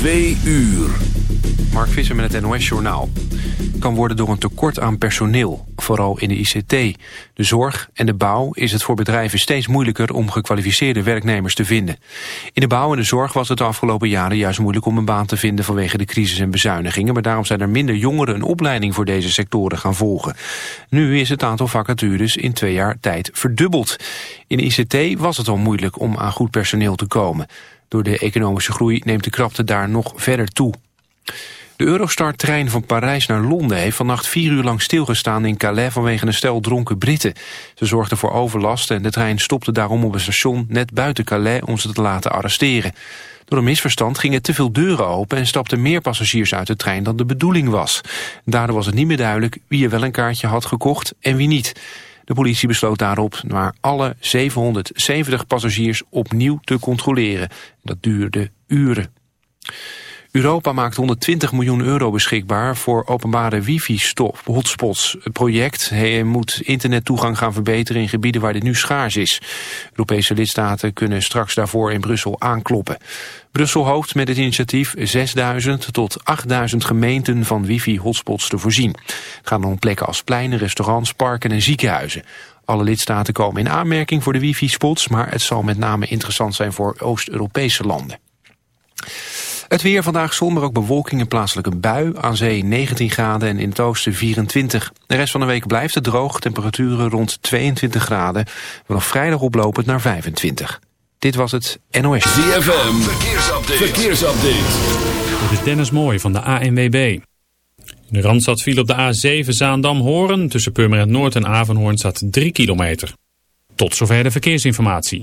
Twee uur. Mark Visser met het NOS Journaal. Kan worden door een tekort aan personeel, vooral in de ICT. De zorg en de bouw is het voor bedrijven steeds moeilijker om gekwalificeerde werknemers te vinden. In de bouw en de zorg was het de afgelopen jaren juist moeilijk om een baan te vinden vanwege de crisis en bezuinigingen. Maar daarom zijn er minder jongeren een opleiding voor deze sectoren gaan volgen. Nu is het aantal vacatures in twee jaar tijd verdubbeld. In de ICT was het al moeilijk om aan goed personeel te komen. Door de economische groei neemt de krapte daar nog verder toe. De Eurostar-trein van Parijs naar Londen heeft vannacht vier uur lang stilgestaan in Calais vanwege een stel dronken Britten. Ze zorgden voor overlast en de trein stopte daarom op een station net buiten Calais om ze te laten arresteren. Door een misverstand gingen te veel deuren open en stapten meer passagiers uit de trein dan de bedoeling was. Daardoor was het niet meer duidelijk wie er wel een kaartje had gekocht en wie niet. De politie besloot daarop naar alle 770 passagiers opnieuw te controleren. Dat duurde uren. Europa maakt 120 miljoen euro beschikbaar voor openbare wifi-hotspots. Het project moet internettoegang gaan verbeteren in gebieden waar dit nu schaars is. Europese lidstaten kunnen straks daarvoor in Brussel aankloppen. Brussel hoopt met het initiatief 6000 tot 8000 gemeenten van wifi-hotspots te voorzien. Het gaat om plekken als pleinen, restaurants, parken en ziekenhuizen. Alle lidstaten komen in aanmerking voor de wifi-spots, maar het zal met name interessant zijn voor Oost-Europese landen. Het weer vandaag zon, maar ook bewolking en plaatselijk een bui. Aan zee 19 graden en in het oosten 24. De rest van de week blijft het droog. Temperaturen rond 22 graden. Vanaf vrijdag oplopend naar 25. Dit was het NOS. ZFM, verkeersupdate. verkeersupdate. Dit is Dennis Mooi van de ANWB. De Randstad viel op de A7 Zaandam-Horen. Tussen Purmerend Noord en Avanhoorn staat 3 kilometer. Tot zover de verkeersinformatie.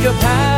Your path.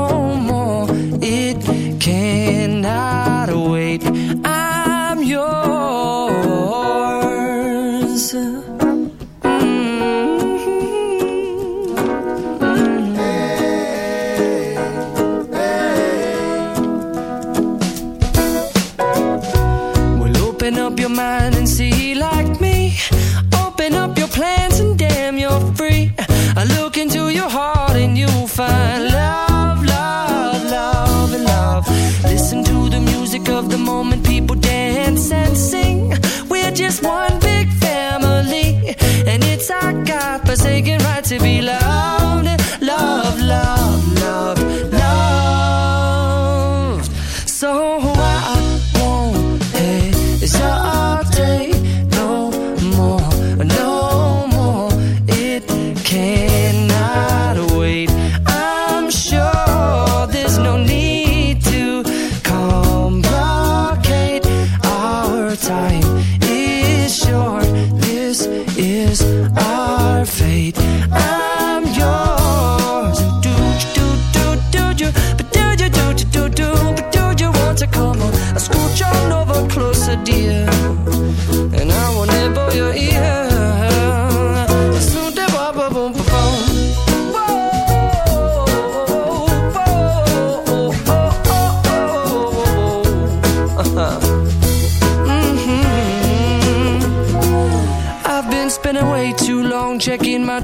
to be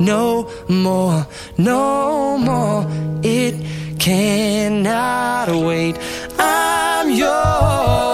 no more, no more. It cannot wait. I'm yours.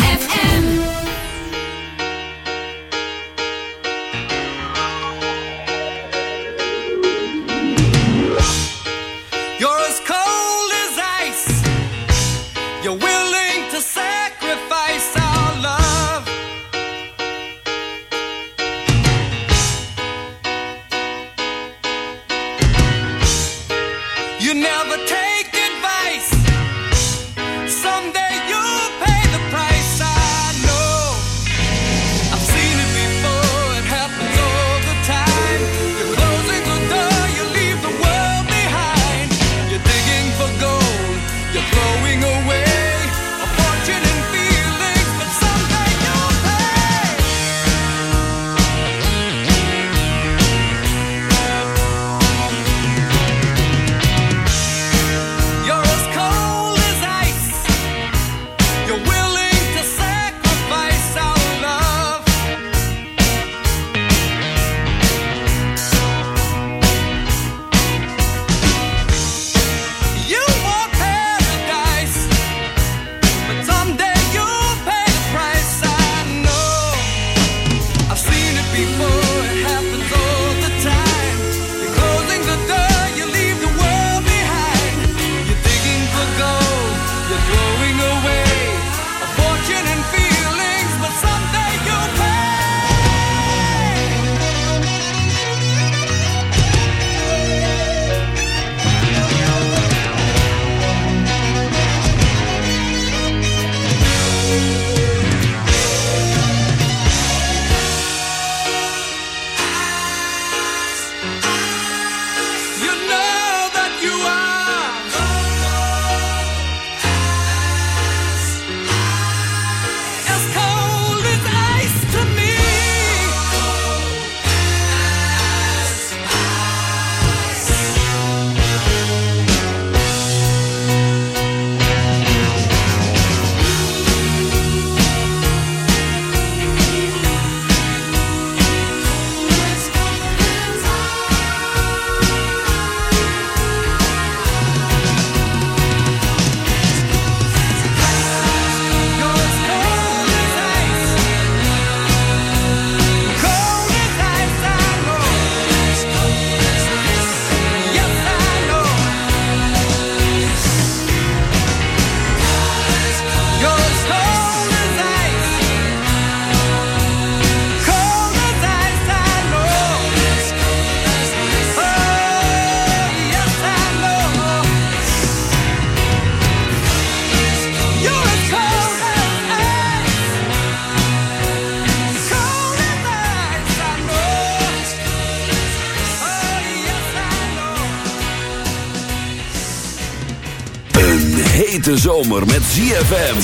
Een hete zomer met ZFM.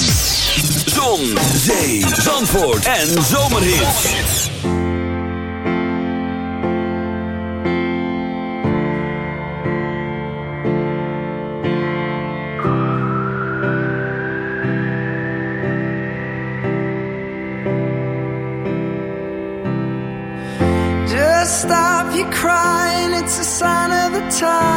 Zon, zee, zandvoort en zomerhit. Just stop your crying, it's a sign of the time.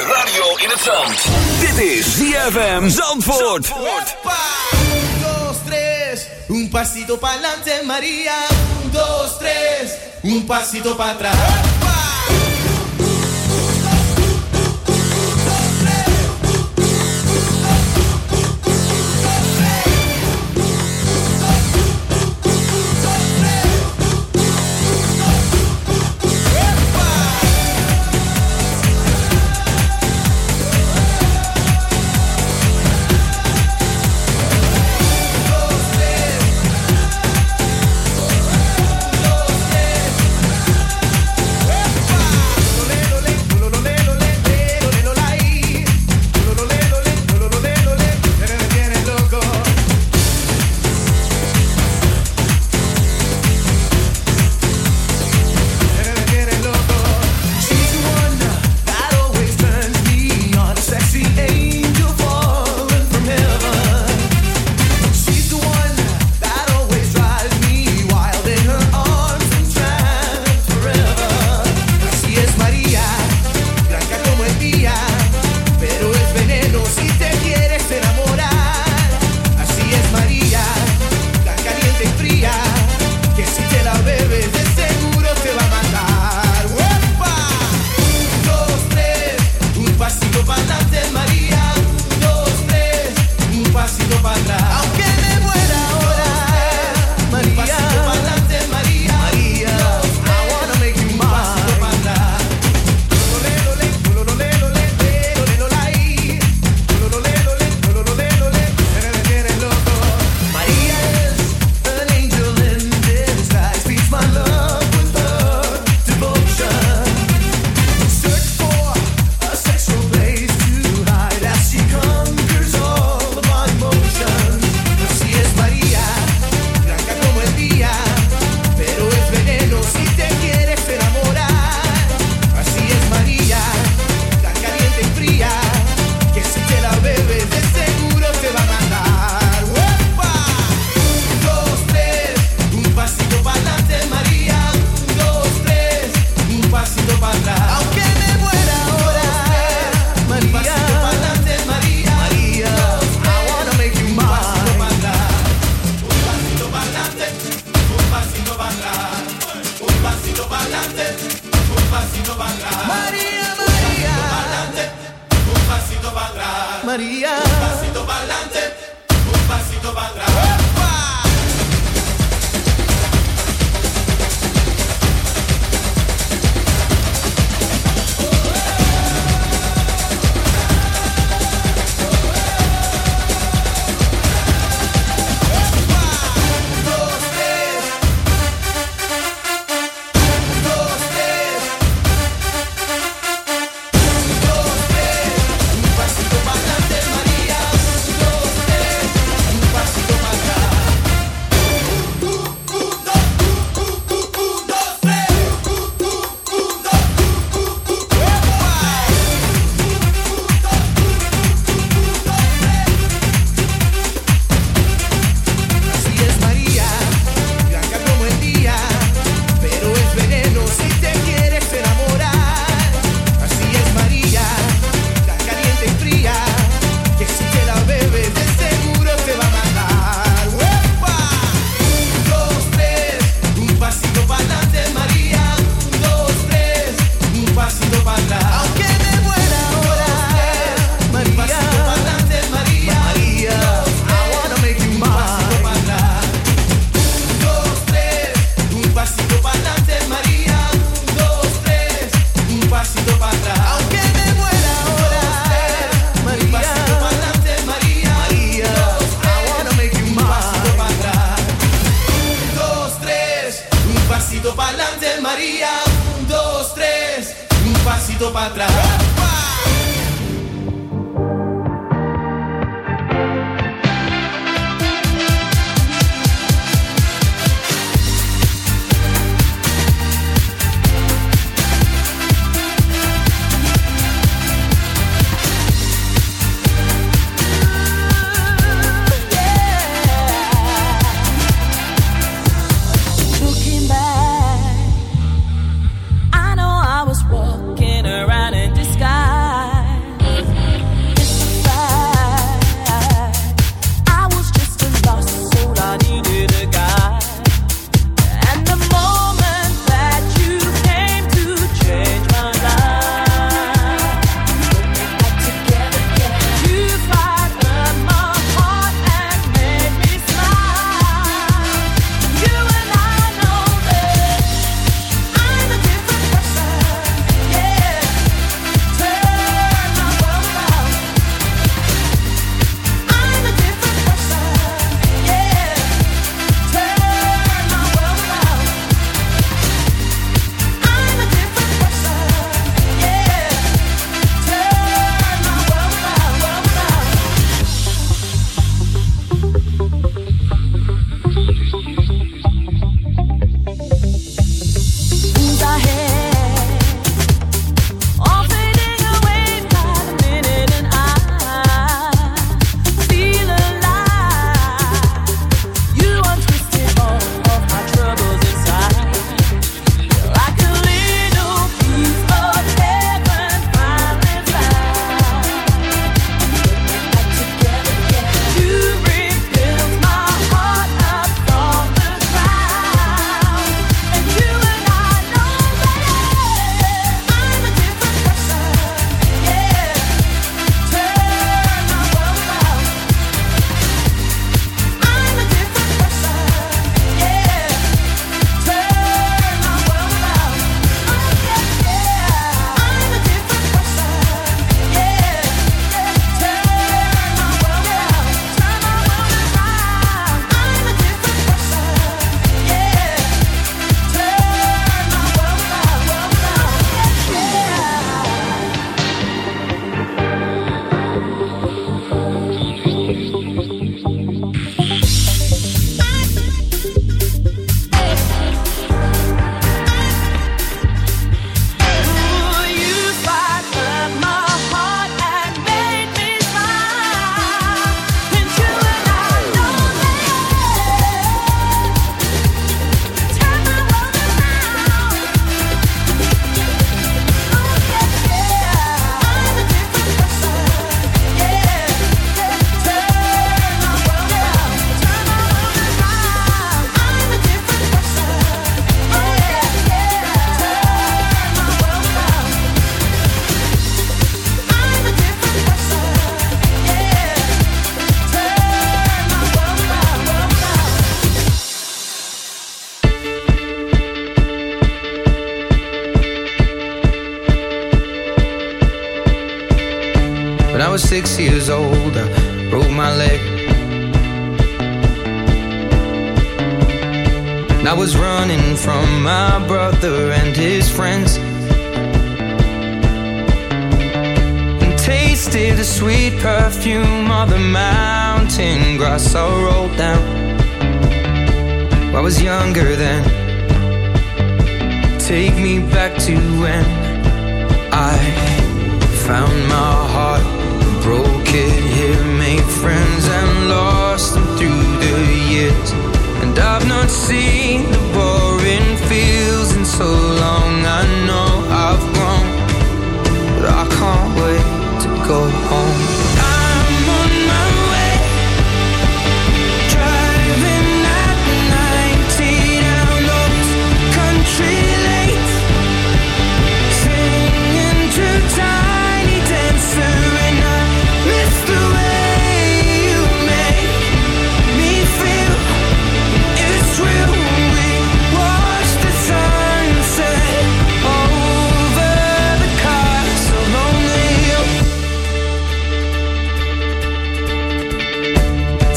Radio in het zand. Dit is ZFM Zandvoort. Zandvoort. Un, dos, tres. Un pasito pa'lante, María. Un, dos, tres. Un pasito para atrás.